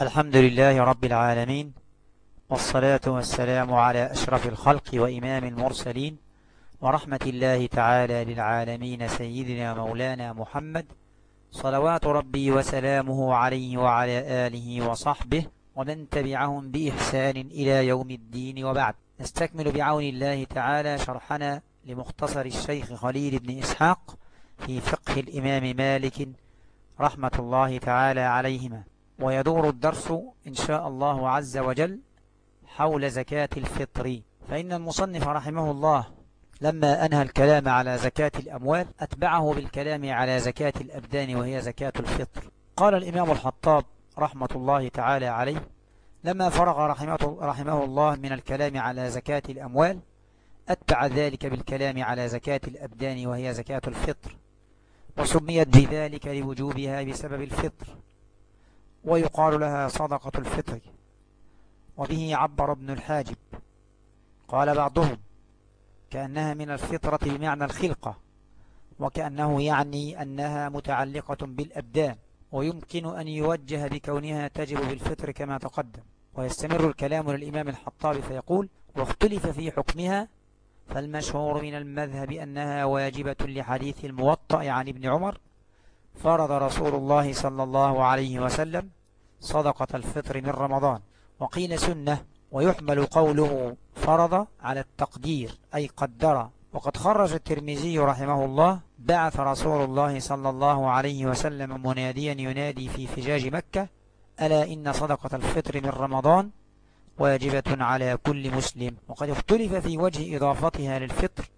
الحمد لله رب العالمين والصلاة والسلام على أشرف الخلق وإمام المرسلين ورحمة الله تعالى للعالمين سيدنا مولانا محمد صلوات ربي وسلامه عليه وعلى آله وصحبه ومن تبعهم بإحسان إلى يوم الدين وبعد. نستكمل بعون الله تعالى شرحنا لمختصر الشيخ خليل بن إسحاق في فقه الإمام مالك رحمة الله تعالى عليهما. ويدور الدرس إن شاء الله عز وجل حول زكاة الفطر. فإن المصنف رحمه الله لما أنهى الكلام على زكاة الأموال أتبعه بالكلام على زكاة الأبدان وهي زكاة الفطر. قال الإمام الحطاب رحمة الله تعالى عليه لما فرغ رحمه, رحمه الله من الكلام على زكاة الأموال أتبع ذلك بالكلام على زكاة الأبدان وهي زكاة الفطر وسميت بذلك لوجوبها بسبب الفطر. ويقال لها صدقة الفطر وبه عبر ابن الحاجب. قال بعضهم كأنها من الفطرة بمعنى الخلقة وكأنه يعني أنها متعلقة بالأبدان ويمكن أن يوجه بكونها تجب بالفطر كما تقدم. ويستمر الكلام للإمام الحطاب فيقول واختلف في حكمها فالمشهور من المذهب أنها واجبة لحديث الموطأ عن ابن عمر فرض رسول الله صلى الله عليه وسلم صدقة الفطر من رمضان وقيل سنة ويحمل قوله فرض على التقدير أي قدر. وقد خرج الترمذي رحمه الله بعث رسول الله صلى الله عليه وسلم مناديا ينادي في فجاج مكة ألا إن صدقة الفطر من رمضان واجبة على كل مسلم. وقد اختلف في وجه إضافتها للفطر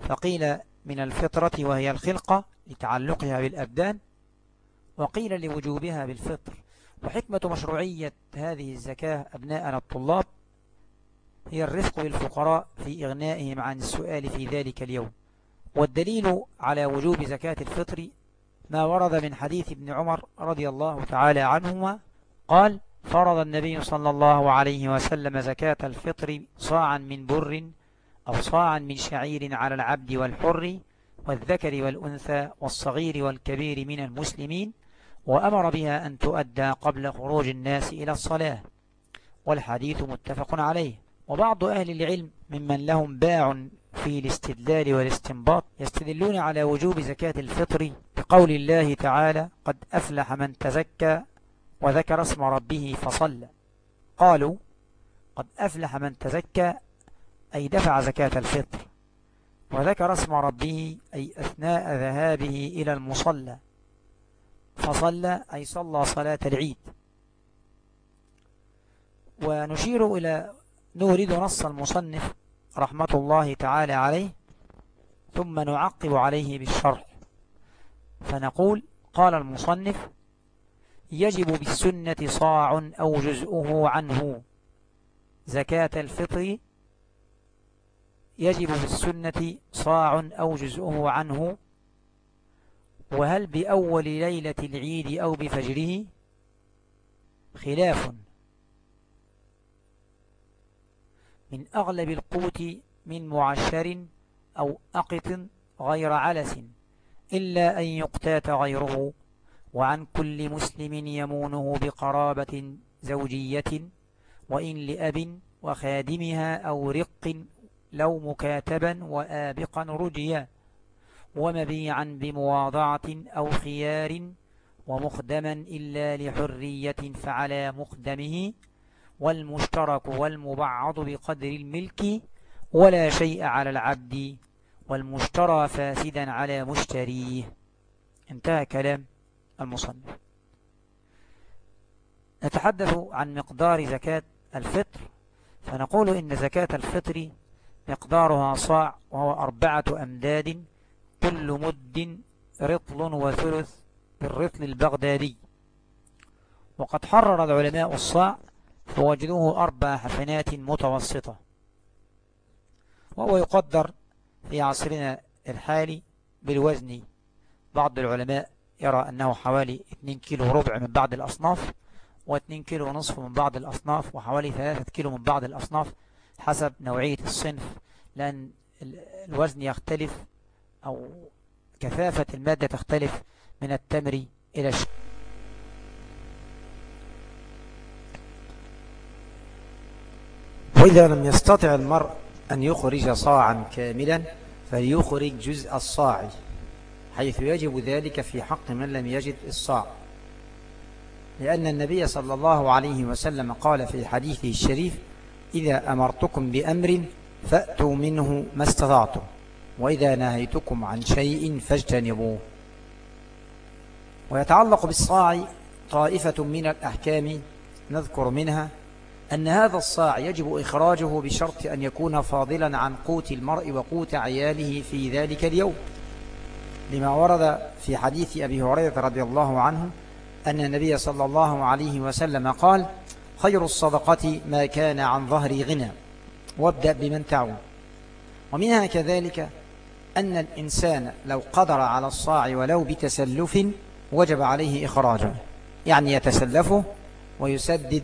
فقيل من الفطرة وهي الخلقة لتعلقها بالأبدان وقيل لوجوبها بالفطر. وحكمة مشروعية هذه الزكاة أبناءنا الطلاب هي الرفق بالفقراء في إغنائهم عن السؤال في ذلك اليوم. والدليل على وجوب زكاة الفطر ما ورد من حديث ابن عمر رضي الله تعالى عنهما قال فرض النبي صلى الله عليه وسلم زكاة الفطر صاعا من بر أو صاعا من شعير على العبد والحر والذكر والأنثى والصغير والكبير من المسلمين وأمر بها أن تؤدى قبل خروج الناس إلى الصلاة والحديث متفق عليه. وبعض أهل العلم ممن لهم باع في الاستدلال والاستنباط يستدلون على وجوب زكاة الفطر بقول الله تعالى قد أفلح من تزكى وذكر اسم ربه فصلى قالوا قد أفلح من تزكى أي دفع زكاة الفطر وذكر اسم ربه أي أثناء ذهابه إلى المصلى فصلى أي صلى صلاة العيد. ونشير إلى نورد نص المصنف رحمة الله تعالى عليه ثم نعقب عليه بالشرح. فنقول قال المصنف يجب بالسنة صاع أو جزءه عنه. زكاة الفطر يجب بالسنة صاع أو جزءه عنه. وهل بأول ليلة العيد أو بفجره؟ خلاف. من أغلب القوت من معشر أو أقط غير علس إلا أن يقتات غيره وعن كل مسلم يمونه بقرابة زوجية وإن لأب وخادمها أو رق لو مكاتبا وآبقا رجيا. ومبيعا بمواضعة أو خيار ومخدما إلا لحرية فعلى مخدمه والمشترك والمبعض بقدر الملك ولا شيء على العبد والمشترى فاسدا على مشتريه. انتهى كلام المصنف. نتحدث عن مقدار زكاة الفطر. فنقول إن زكاة الفطر مقدارها صاع وهو أربعة أمداد كل مد رطل وثلث بالرطل البغدادي. وقد حرر العلماء الصاع فوجدوه أربع حفنات متوسطة. وهو يقدر في عصرنا الحالي بالوزن. بعض العلماء يرى أنه حوالي 2 كيلو ربع من بعض الأصناف و2 كيلو ونصف من بعض الأصناف وحوالي 3 كيلو من بعض الأصناف حسب نوعية الصنف لأن الوزن يختلف أو كثافة المادة تختلف من التمر إلى الشيء وإذا لم يستطع المرء أن يخرج صاعا كاملا فليخرج جزء الصاع حيث يجب ذلك في حق من لم يجد الصاع. لأن النبي صلى الله عليه وسلم قال في حديثه الشريف إذا أمرتكم بأمر فأتوا منه ما استطعتم. وإذا نهيتكم عن شيء فاجتنبوه. ويتعلق بالصاع طائفة من الأحكام نذكر منها أن هذا الصاع يجب إخراجه بشرط أن يكون فاضلا عن قوت المرء وقوت عياله في ذلك اليوم. لما ورد في حديث أبي هريرة رضي الله عنه أن النبي صلى الله عليه وسلم قال خير الصدقة ما كان عن ظهر غنى وابدأ بمن تعود. ومنها كذلك أن الإنسان لو قدر على الصاع ولو بتسلف وجب عليه إخراجه. يعني يتسلفه ويسدد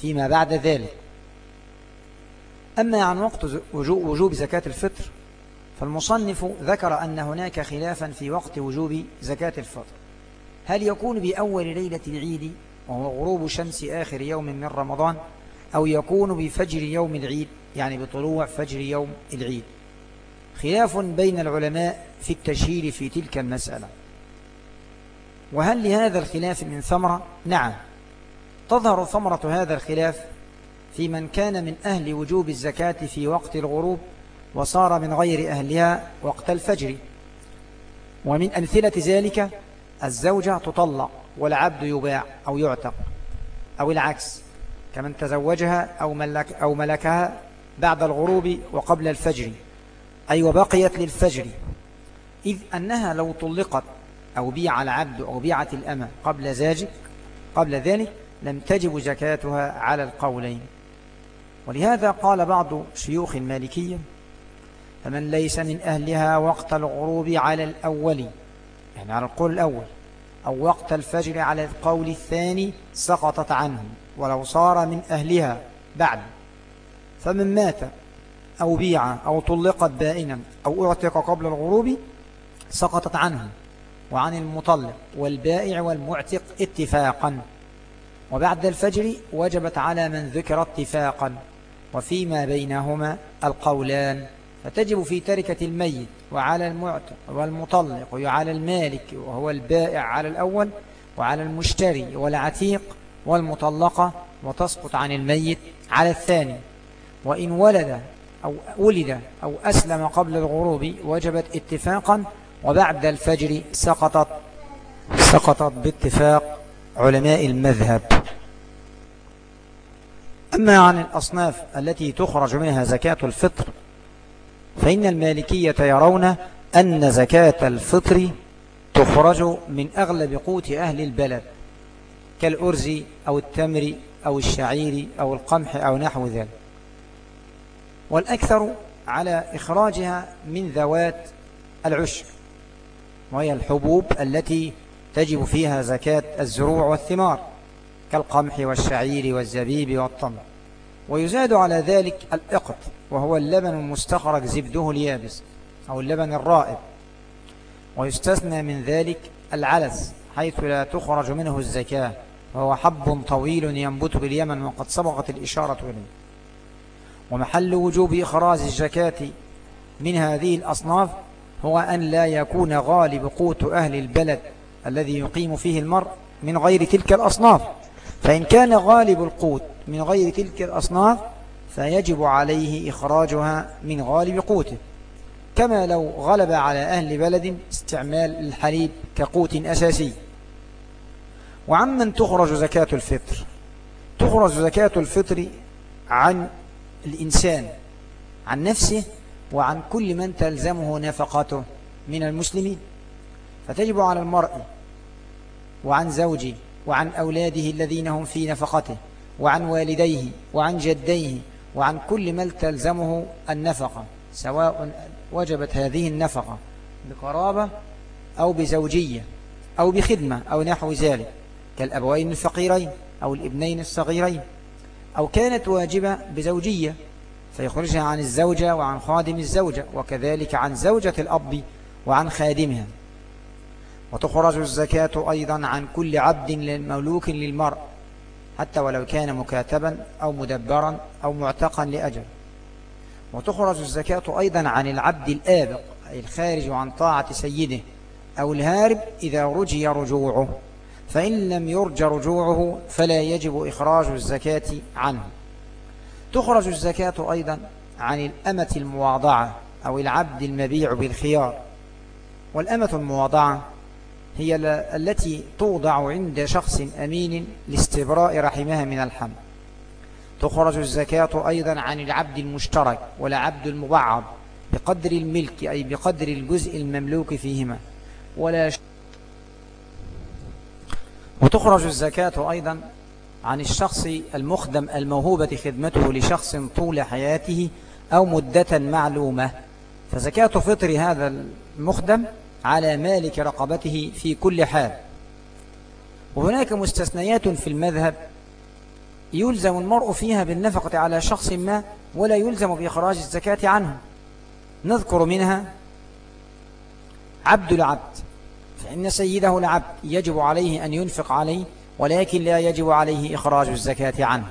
فيما بعد ذلك. أما عن وقت وجوب زكاة الفطر فالمصنف ذكر أن هناك خلافا في وقت وجوب زكاة الفطر. هل يكون بأول ليلة العيد وهو غروب شمس آخر يوم من رمضان أو يكون بفجر يوم العيد يعني بطلوع فجر يوم العيد؟ خلاف بين العلماء في التشهير في تلك المسألة. وهل لهذا الخلاف من ثمرة؟ نعم. تظهر ثمرة هذا الخلاف في من كان من أهل وجوب الزكاة في وقت الغروب وصار من غير أهلها وقت الفجر. ومن أمثلة ذلك الزوجة تطلق والعبد يباع أو يعتق أو العكس كمن تزوجها أو, ملك أو ملكها بعد الغروب وقبل الفجر. أي وبقيت للفجر إذ أنها لو طلقت أو بيع العبد أو بيعت الأمة قبل ذلك قبل ذلك لم تجب زكاتها على القولين. ولهذا قال بعض شيوخ المالكية فمن ليس من أهلها وقت الغروب على الأول يعني على القول الأول أو وقت الفجر على القول الثاني سقطت عنه ولو صار من أهلها بعد فمن مات أو بيع أو طلقت بائنا أو أعتق قبل الغروب سقطت عنه وعن المطلق والبائع والمعتق اتفاقا. وبعد الفجر وجبت على من ذكر اتفاقا. وفيما بينهما القولان. فتجب في تركة الميت وعلى المعتق والمطلق وعلى المالك وهو البائع على الأول وعلى المشتري والعتيق والمطلقة. وتسقط عن الميت على الثاني. وإن ولد أو ولد أو أسلم قبل الغروب وجبت اتفاقا وبعد الفجر سقطت سقطت باتفاق علماء المذهب. أما عن الأصناف التي تخرج منها زكاة الفطر فإن المالكية يرون أن زكاة الفطر تخرج من أغلب قوت أهل البلد كالأرز أو التمر أو الشعير أو القمح أو نحو ذلك. والأكثر على إخراجها من ذوات العشر وهي الحبوب التي تجب فيها زكاة الزروع والثمار كالقمح والشعير والزبيب والطمر ويزاد على ذلك الإقط وهو اللبن المستخرج زبده اليابس أو اللبن الرائب ويستثنى من ذلك العلس حيث لا تخرج منه الزكاة وهو حب طويل ينبت باليمن وقد سبقت الإشارة إليه. ومحل وجوب إخراج الزكاة من هذه الأصناف هو أن لا يكون غالب قوت أهل البلد الذي يقيم فيه المرء من غير تلك الأصناف. فإن كان غالب القوت من غير تلك الأصناف فيجب عليه إخراجها من غالب قوته. كما لو غلب على أهل بلد استعمال الحليب كقوت أساسي. وعمن تخرج زكاة الفطر؟ تخرج زكاة الفطر عن الإنسان عن نفسه وعن كل من تلزمه نفقته من المسلمين. فتجب على المرء وعن زوجه وعن أولاده الذين هم في نفقته وعن والديه وعن جديه وعن كل من تلزمه النفقة سواء وجبت هذه النفقة بقرابة أو بزوجية أو بخدمة أو نحو ذلك كالأبوين الفقيرين أو الابنين الصغيرين. أو كانت واجبة بزوجية فيخرجها عن الزوجة وعن خادم الزوجة وكذلك عن زوجة الأب وعن خادمها. وتخرج الزكاة أيضا عن كل عبد مملوك للمرء حتى ولو كان مكاتبا أو مدبرا أو معتقا لأجل. وتخرج الزكاة أيضا عن العبد الآبق أي الخارج عن طاعة سيده أو الهارب إذا رجي رجوعه. فإن لم يرج رجوعه فلا يجب إخراج الزكاة عنه. تخرج الزكاة أيضا عن الأمة المواضعة أو العبد المبيع بالخيار. والأمة المواضعة هي التي توضع عند شخص أمين لاستبراء رحمها من الحمل تخرج الزكاة أيضا عن العبد المشترك والعبد المبعض بقدر الملك أي بقدر الجزء المملوك فيهما. ولا ش... وتخرج الزكاة أيضا عن الشخص المخدم الموهوبة خدمته لشخص طول حياته أو مدة معلومة. فزكاة فطر هذا المخدم على مالك رقبته في كل حال. وهناك مستثنيات في المذهب يلزم المرء فيها بالنفقة على شخص ما ولا يلزم بإخراج الزكاة عنه. نذكر منها عبد العبد. فإن سيده العبد يجب عليه أن ينفق عليه ولكن لا يجب عليه إخراج الزكاة عنه.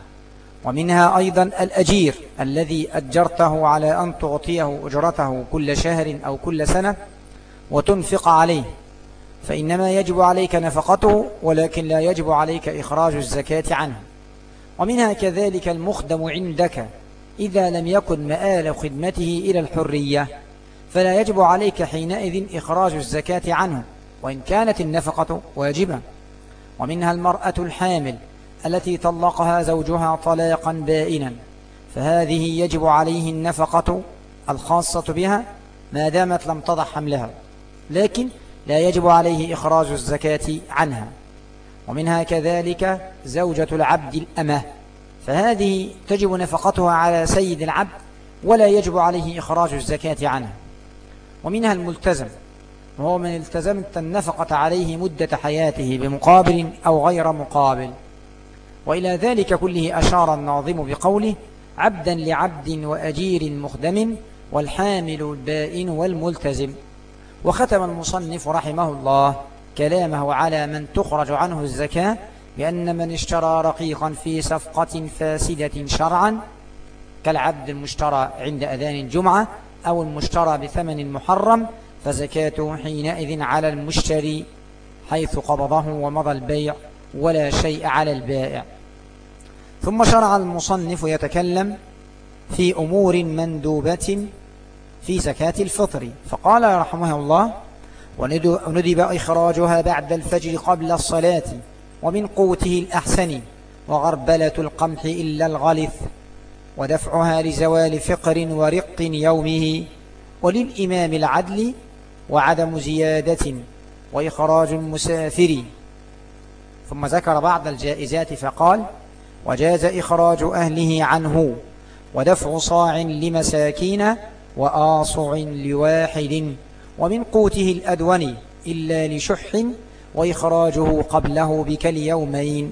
ومنها أيضا الأجير الذي أجرته على أن تعطيه أجرته كل شهر أو كل سنة وتنفق عليه. فإنما يجب عليك نفقته ولكن لا يجب عليك إخراج الزكاة عنه. ومنها كذلك المخدم عندك. إذا لم يكن مآل خدمته إلى الحرية فلا يجب عليك حينئذ إخراج الزكاة عنه. وإن كانت النفقة واجبة. ومنها المرأة الحامل التي طلقها زوجها طلاقا بائنا. فهذه يجب عليه النفقة الخاصة بها ما دامت لم تضع حملها. لكن لا يجب عليه إخراج الزكاة عنها. ومنها كذلك زوجة العبد الأمة. فهذه تجب نفقتها على سيد العبد ولا يجب عليه إخراج الزكاة عنها. ومنها الملتزم وهو من التزمت النفقة عليه مدة حياته بمقابل أو غير مقابل. وإلى ذلك كله أشار الناظم بقوله عبدا لعبد وأجير مخدم والحامل البائن والملتزم. وختم المصنف رحمه الله كلامه على من تخرج عنه الزكاة بأن من اشترى رقيقا في صفقة فاسدة شرعا كالعبد المشترى عند أذان الجمعة أو المشترى بثمن محرم فزكاته حينئذ على المشتري حيث قبضه ومضى البيع ولا شيء على البائع. ثم شرع المصنف يتكلم في أمور مندوبة في زكاة الفطر. فقال رحمه الله وندب إخراجها بعد الفجر قبل الصلاة ومن قوته الأحسن وغربلة القمح إلا الغلث ودفعها لزوال فقر ورق يومه وللإمام العدل وعدم زيادة وإخراج المسافر. ثم ذكر بعض الجائزات فقال وجاز إخراج أهله عنه ودفع صاع لمساكين وآصع لواحد ومن قوته الأدون إلا لشح وإخراجه قبله بك اليومين.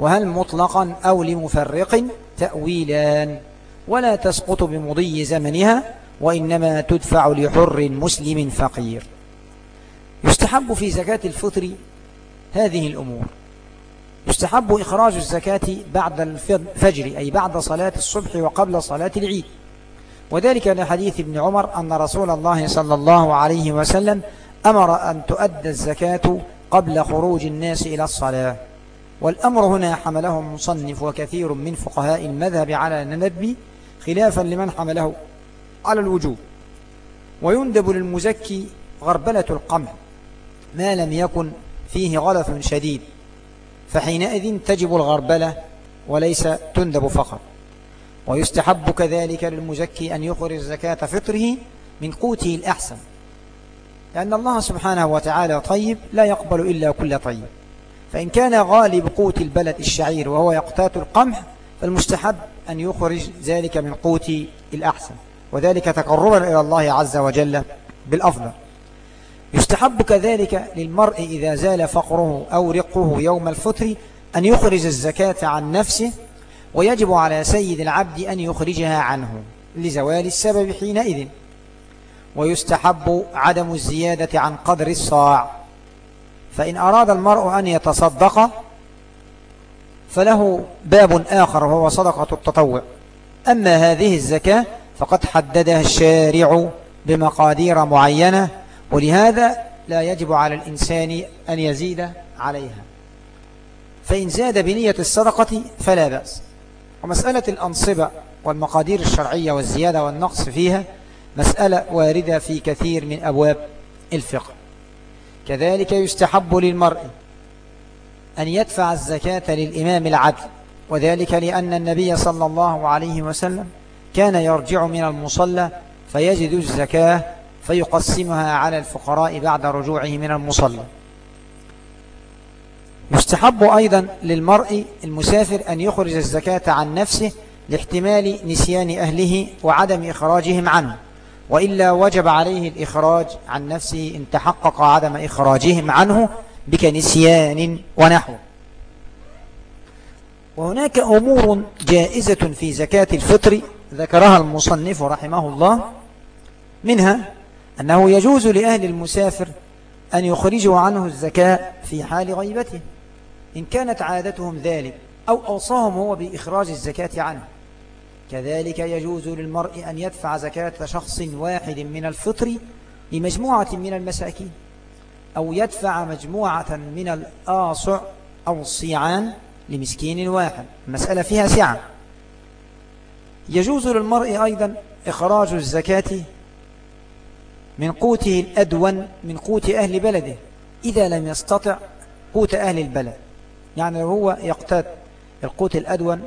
وهل مطلقا أو لمفرق تأويلان؟ ولا تسقط بمضي زمنها وإنما تدفع لحر مسلم فقير. يستحب في زكاة الفطر هذه الأمور. يستحب إخراج الزكاة بعد الفجر أي بعد صلاة الصبح وقبل صلاة العيد. وذلك لحديث ابن عمر أن رسول الله صلى الله عليه وسلم أمر أن تؤدى الزكاة قبل خروج الناس إلى الصلاة. والأمر هنا حمله مصنف وكثير من فقهاء المذهب على الندب خلافا لمن حمله. على الوجوب ويندب للمزكي غربلة القمح ما لم يكن فيه غلث شديد فحينئذ تجب الغربلة وليس تندب فقط. ويستحب كذلك للمزكي أن يخرج زكاة فطره من قوته الأحسن لأن الله سبحانه وتعالى طيب لا يقبل إلا كل طيب. فإن كان غالب قوت البلد الشعير وهو يقتات القمح فالمستحب أن يخرج ذلك من قوت الأحسن. وذلك تقربا إلى الله عز وجل بالأفضل. يستحب كذلك للمرء إذا زال فقره أو رقه يوم الفطر أن يخرج الزكاة عن نفسه ويجب على سيد العبد أن يخرجها عنه لزوال السبب حينئذ. ويستحب عدم الزيادة عن قدر الصاع. فإن أراد المرء أن يتصدق فله باب آخر وهو صدقة التطوع. أما هذه الزكاة فقد حددها الشارع بمقادير معينة ولهذا لا يجب على الإنسان أن يزيد عليها. فإن زاد بنية الصدقة فلا بأس. ومسألة الأنصبة والمقادير الشرعية والزيادة والنقص فيها مسألة واردة في كثير من أبواب الفقه. كذلك يستحب للمرء أن يدفع الزكاة للإمام العدل وذلك لأن النبي صلى الله عليه وسلم كان يرجع من المصلى فيجد الزكاة فيقسمها على الفقراء بعد رجوعه من المصلى. يستحب أيضا للمرء المسافر أن يخرج الزكاة عن نفسه لاحتمال نسيان أهله وعدم إخراجهم عنه وإلا وجب عليه الإخراج عن نفسه إن تحقق عدم إخراجهم عنه بكنسيان ونحو. وهناك أمور جائزة في زكاة الفطر ذكرها المصنف رحمه الله منها أنه يجوز لأهل المسافر أن يخرجوا عنه الزكاة في حال غيبته إن كانت عادتهم ذلك أو أوصاهم هو بإخراج الزكاة عنه. كذلك يجوز للمرء أن يدفع زكاة شخص واحد من الفطر لمجموعة من المساكين أو يدفع مجموعة من الآصع أو الصيعان لمسكين واحد. المسألة فيها سعة. يجوز للمرء أيضا إخراج الزكاة من قوته الأدون من قوت أهل بلده إذا لم يستطع قوت أهل البلد. يعني هو يقتات القوت الأدون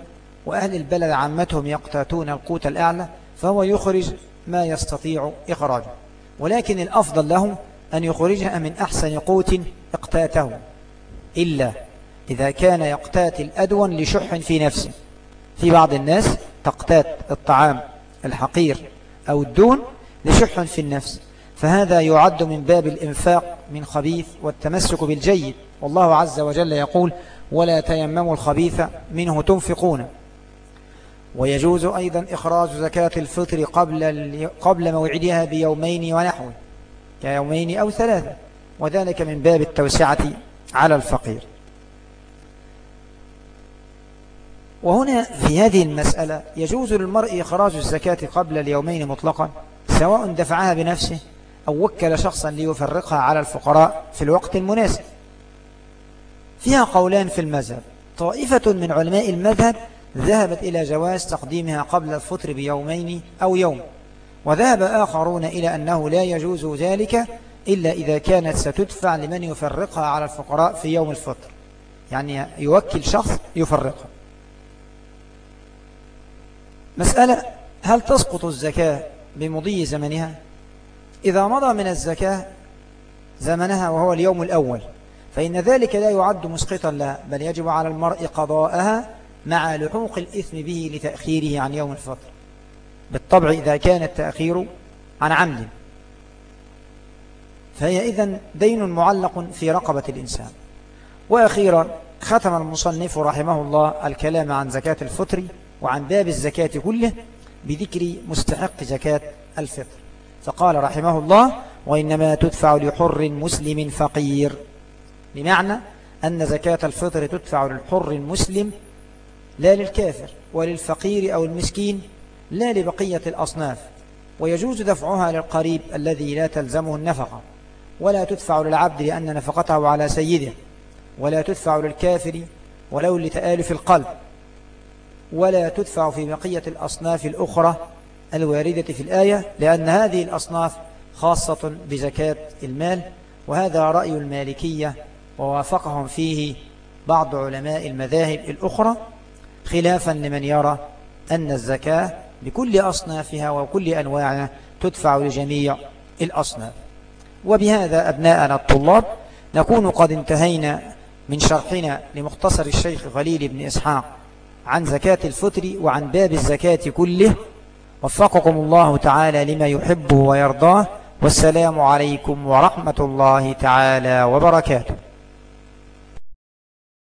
وأهل البلد عامتهم يقتاتون القوت الأعلى فهو يخرج ما يستطيع إخراجه. ولكن الأفضل له أن يخرجها من أحسن قوت اقتاته إلا إذا كان يقتات الأدون لشح في نفسه في بعض الناس تقتات الطعام الحقير أو الدون لشح في النفس. فهذا يعد من باب الإنفاق من خبيث والتمسك بالجيد. والله عز وجل يقول ولا تيمموا الخبيث منه تنفقون ويجوز أيضا إخراج زكاة الفطر قبل قبل موعدها بيومين ونحو كيومين أو ثلاثة. وذلك من باب التوسعة على الفقير. وهنا في هذه المسألة يجوز للمرء إخراج الزكاة قبل اليومين مطلقا سواء دفعها بنفسه أو وكل شخصا ليفرقها على الفقراء في الوقت المناسب. فيها قولان في المذهب. طائفة من علماء المذهب ذهبت إلى جواز تقديمها قبل الفطر بيومين أو يوم وذهب آخرون إلى أنه لا يجوز ذلك إلا إذا كانت ستدفع لمن يفرقها على الفقراء في يوم الفطر. يعني يوكل شخص يفرقها. مسألة هل تسقط الزكاة بمضي زمنها؟ إذا مضى من الزكاة زمنها وهو اليوم الأول فإن ذلك لا يعد مسقطا لها بل يجب على المرء قضاءها مع لحوق الإثم به لتأخيره عن يوم الفطر. بالطبع إذا كان التأخير عن عمد. فهي إذن دين معلق في رقبة الإنسان. وأخيرا ختم المصنف رحمه الله الكلام عن زكاة الفطر وعن باب الزكاة كله بذكر مستحق زكاة الفطر. فقال رحمه الله وإنما تدفع لحر مسلم فقير. بمعنى أن زكاة الفطر تدفع للحر المسلم لا للكافر وللفقير أو المسكين لا لبقية الأصناف. ويجوز دفعها للقريب الذي لا تلزمه النفقة. ولا تدفع للعبد لأن نفقته على سيده. ولا تدفع للكافر ولو لتآلف القلب. ولا تدفع في بقية الأصناف الأخرى الواردة في الآية لأن هذه الأصناف خاصة بزكاة المال وهذا رأي المالكية ووافقهم فيه بعض علماء المذاهب الأخرى خلافا لمن يرى أن الزكاة بكل أصنافها وكل أنواعها تدفع لجميع الأصناف. وبهذا أبناءنا الطلاب نكون قد انتهينا من شرحنا لمختصر الشيخ خليل بن إسحاق. عن زكاة الفطر وعن باب الزكاة كله. وفقكم الله تعالى لما يحبه ويرضاه. والسلام عليكم ورحمة الله تعالى وبركاته.